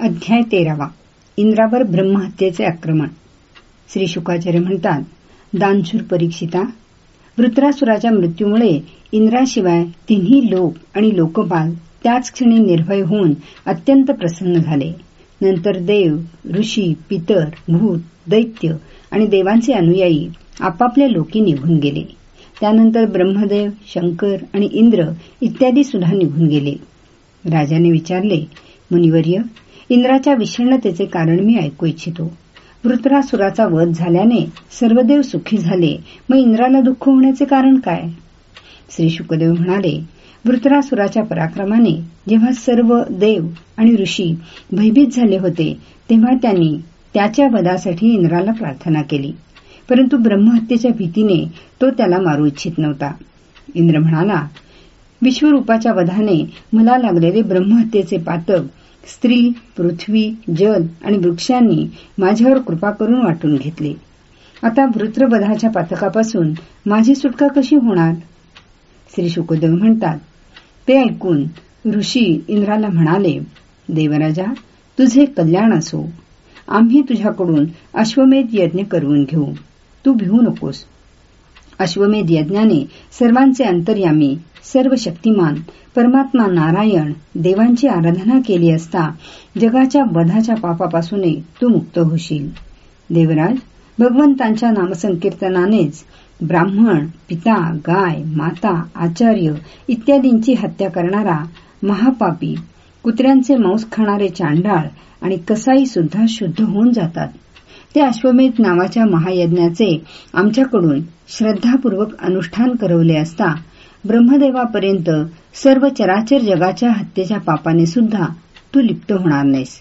अध्याय तेरावा. इंद्रावर ब्रह्महत्येचे आक्रमण. श्री शुकाचार्य म्हणतात दानशूर परीक्षिता वृत्रासुराच्या मृत्यूमुळे इंद्राशिवाय तिन्ही लोक आणि लोकपाल त्याच क्षणी निर्भय होऊन अत्यंत प्रसन्न झाले. नंतर देव ऋषी पितर भूत दैत्य आणि देवांचे अनुयायी आपापल्या लोकी निघून गेले. त्यानंतर ब्रह्मदेव शंकर आणि इंद्र इत्यादी सुद्धा निघून गेले. राजाने विचारले मुनिवर्य इंद्राच्या विषण्णतेचे कारण मी ऐकू इच्छितो. वृत्रासुराचा वध झाल्याने सर्वदेव सुखी झाले. मग इंद्राला दुःख होण्याचे कारण काय? श्री शुकदेव म्हणाले वृत्रासुराच्या पराक्रमाने जेव्हा सर्व देव आणि ऋषी भयभीत झाले होते तेव्हा त्यांनी त्याच्या वधासाठी इंद्राला प्रार्थना केली. परंतु ब्रह्महत्येच्या भीतीने तो त्याला मारू इच्छित नव्हता. इंद्र म्हणाला विश्वरूपाच्या वधाने मला लागलेले ब्रह्महत्येचे पातक स्त्री पृथ्वी जल आणि वृक्षांनी माझ्यावर कृपा करून वाटून घेतले. आता वृत्रबधाच्या पातकापासून माझी सुटका कशी होणार? श्री शुकदेव म्हणतात ते ऐकून ऋषी इंद्राला म्हणाले देवराजा तुझे कल्याण असो. आम्ही तुझ्याकडून अश्वमेध यज्ञ करून घेऊ. तू भिवू नकोस. अश्वमेध यज्ञाने सर्वांचे अंतर्यामी सर्व शक्तिमान परमात्मा नारायण देवांची आराधना केली असता जगाच्या वधाच्या पापापासूनही तू मुक्त होशील. देवराज भगवंतांच्या नामसंकीर्तनानेच ब्राह्मण पिता गाय माता आचार्य इत्यादींची हत्या करणारा महापापी कुत्र्यांचे मांस खाणारे चांडाळ आणि कसाई सुद्धा शुद्ध होऊन जातात. ते अश्वमेध नावाच्या महायज्ञाचे आमच्याकडून श्रद्धापूर्वक अनुष्ठान करवले असता ब्रह्मदेवापर्यंत सर्व चराचर जगाच्या हत्येच्या पापाने सुद्धा तू लिप्त होणार नाहीस.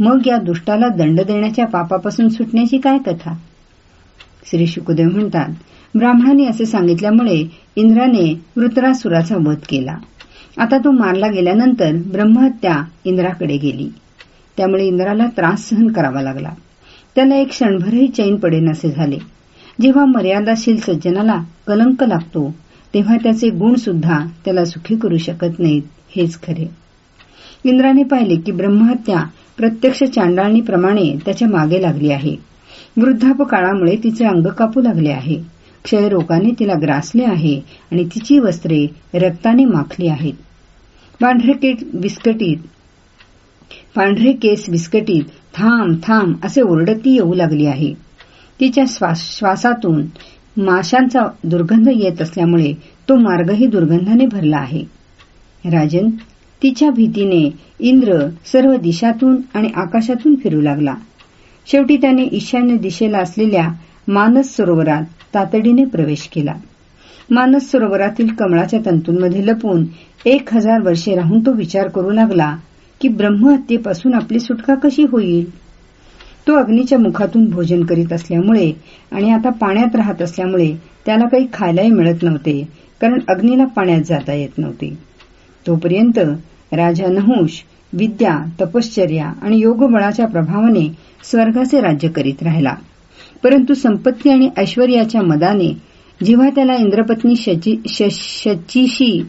मग या दुष्टाला दंड देण्याच्या पापापासून सुटण्याची काय कथा? श्री शुकदेव म्हणतात ब्राह्मणांनी असे सांगितल्यामुळे इंद्राने वृत्रासुराचा वध केला. आता तो मारला गेल्यानंतर ब्रह्महत्या इंद्राकडे गेली. त्यामुळे इंद्राला त्रास सहन करावा लागला. त्याला एक क्षणभरही चैन पडेनसे झाले. जेव्हा मर्यादाशील सज्जनाला कलंक लागतो तेव्हा त्याचे गुण सुद्धा त्याला सुखी करू शकत नाहीत हेच खरे. इंद्राने पाहिले की ब्रह्महत्या प्रत्यक्ष चांडाळणीप्रमाणे त्याच्यामागे लागली आहे. वृद्धापकाळामुळे तिचे अंग कापू लागले आहे. क्षयरोगाने तिला ग्रासले आहे आणि तिची वस्त्रे रक्ताने माखली आहेत. पांढरे बिस्कटीत पांढरे केस विस्कटीत थांब थांब असे ओरडती येऊ लागली आहे. तिच्या श्वासातून माशांचा दुर्गंध येत असल्यामुळे तो मार्गही दुर्गंधाने भरला आहे. राजन तिच्या भीतीने इंद्र सर्व दिशातून आणि आकाशातून फिरू लागला. शेवटी त्याने ईशान्य दिशेला असलेल्या मानस सरोवरात तातडीने प्रवेश केला. मानस सरोवरातील कमळाच्या तंतूंमध्ये लपून एक हजार वर्षे राहून तो विचार करू लागला की ब्रह्महत्येपासून आपली सुटका कशी होईल? तो अग्नीच्या मुखातून भोजन करीत असल्यामुळे आणि आता पाण्यात राहत असल्यामुळे त्याला काही खायलाही मिळत नव्हते कारण अग्नीला पाण्यात जाता येत नव्हते. तोपर्यंत राजा नहुष विद्या तपश्चर्या आणि योगबळाच्या प्रभावाने स्वर्गाचे राज्य करीत राहिला. परंतु संपत्ती आणि ऐश्वर्याच्या मदाने जेव्हा त्याला इंद्रपत्नी शचीशी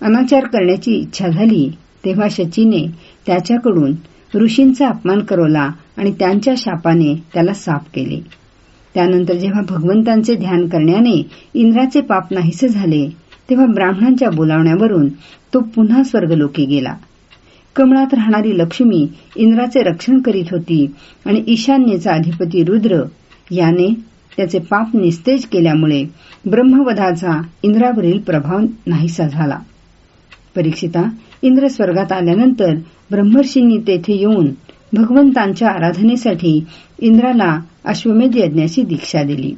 अनाचार करण्याची इच्छा झाली तेव्हा शचीने त्याच्याकडून ऋषींचा अपमान करवला आणि त्यांच्या शापाने त्याला साप केले. त्यानंतर जेव्हा भगवंतांचे ध्यान करण्याने इंद्राचे पाप नाहीसे झाले तेव्हा ब्राह्मणांच्या बोलावण्यावरून तो पुन्हा स्वर्गलोकी गेला. कमळात राहणारी लक्ष्मी इंद्राचे रक्षण करीत होती आणि ईशान्येचा अधिपती रुद्र याने त्याचे पाप निस्तेज केल्यामुळे ब्रह्मवधाचा इंद्रावरील प्रभाव नाहीसा झाला. परीक्षिता इंद्र स्वर्गात आल्यानंतर ब्रह्मर्षींनी तेथे येऊन भगवंतांच्या आराधनेसाठी इंद्राला अश्वमेध यज्ञाची दीक्षा दिली.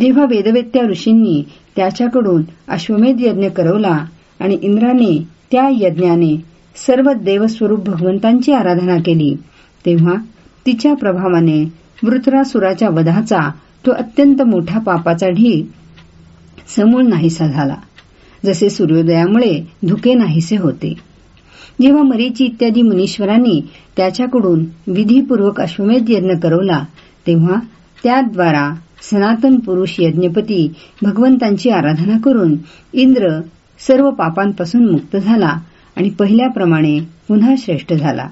जेव्हा वेदवेत्या ऋषींनी त्याच्याकडून अश्वमेध यज्ञ करवला आणि इंद्राने त्या यज्ञाने सर्व देवस्वरूप भगवंतांची आराधना केली तेव्हा तिच्या प्रभावाने वृत्रासुराच्या वधाचा तो अत्यंत मोठा पापाचा ढीग समूळ नाहीसा झाला. जसे सूर्योदयामुळे धुके नाहीसे होते. जेव्हा मरीची इत्यादी मुनीश्वरांनी त्याच्याकडून विधीपूर्वक अश्वमेध यज्ञ करवला तेव्हा त्याद्वारा सनातन पुरुष यज्ञपती भगवंतांची आराधना करून इंद्र सर्व पापांपासून मुक्त झाला आणि पहिल्याप्रमाणे पुन्हा श्रेष्ठ झाला.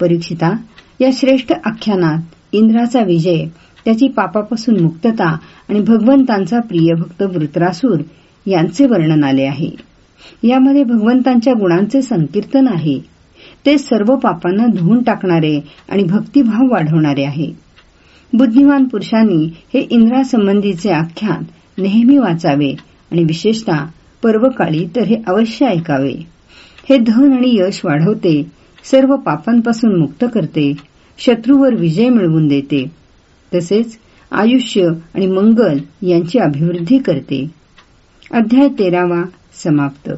परीक्षिता या श्रेष्ठ आख्यानात इंद्राचा विजय त्याची पापापासून मुक्तता आणि भगवंतांचा प्रियभक्त वृत्रासूर यांचे वर्णन आले आहे. यामध्ये भगवंतांच्या गुणांचे संकीर्तन आहे. ते सर्व पापांना धुवून टाकणारे आणि भक्तिभाव वाढवणारे आहे. बुद्धिमान पुरुषांनी हे इंद्रासंबंधीचे आख्यान नेहमी वाचावे आणि विशेषतः पर्वकाळी तर हे अवश्य ऐकावे. हे धन आणि यश वाढवते सर्व पापांपासून मुक्त करते शत्रूवर विजय मिळवून देते. तसेच आयुष्य आणि मंगल यांची अभिवृद्धी करते. अध्याय तेरावा समाप्त.